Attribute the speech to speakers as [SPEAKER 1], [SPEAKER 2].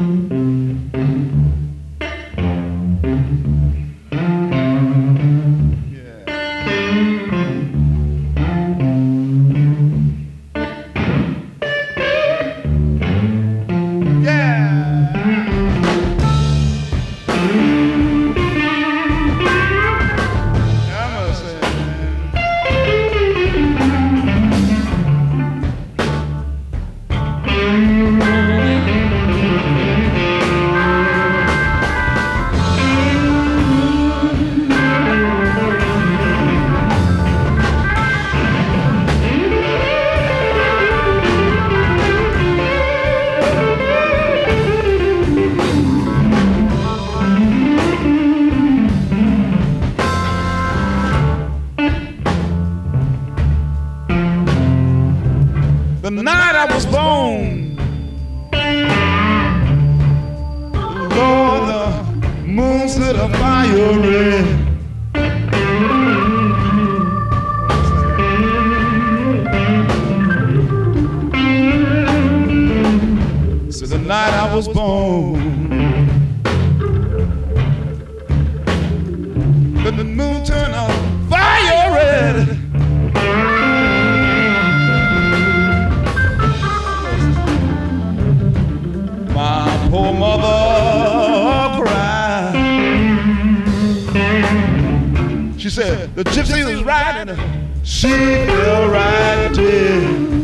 [SPEAKER 1] Mm-hmm. the night I was born. Lord, the moon set a fire red. So the night I was born. said, the gypsy was riding, she will ride there.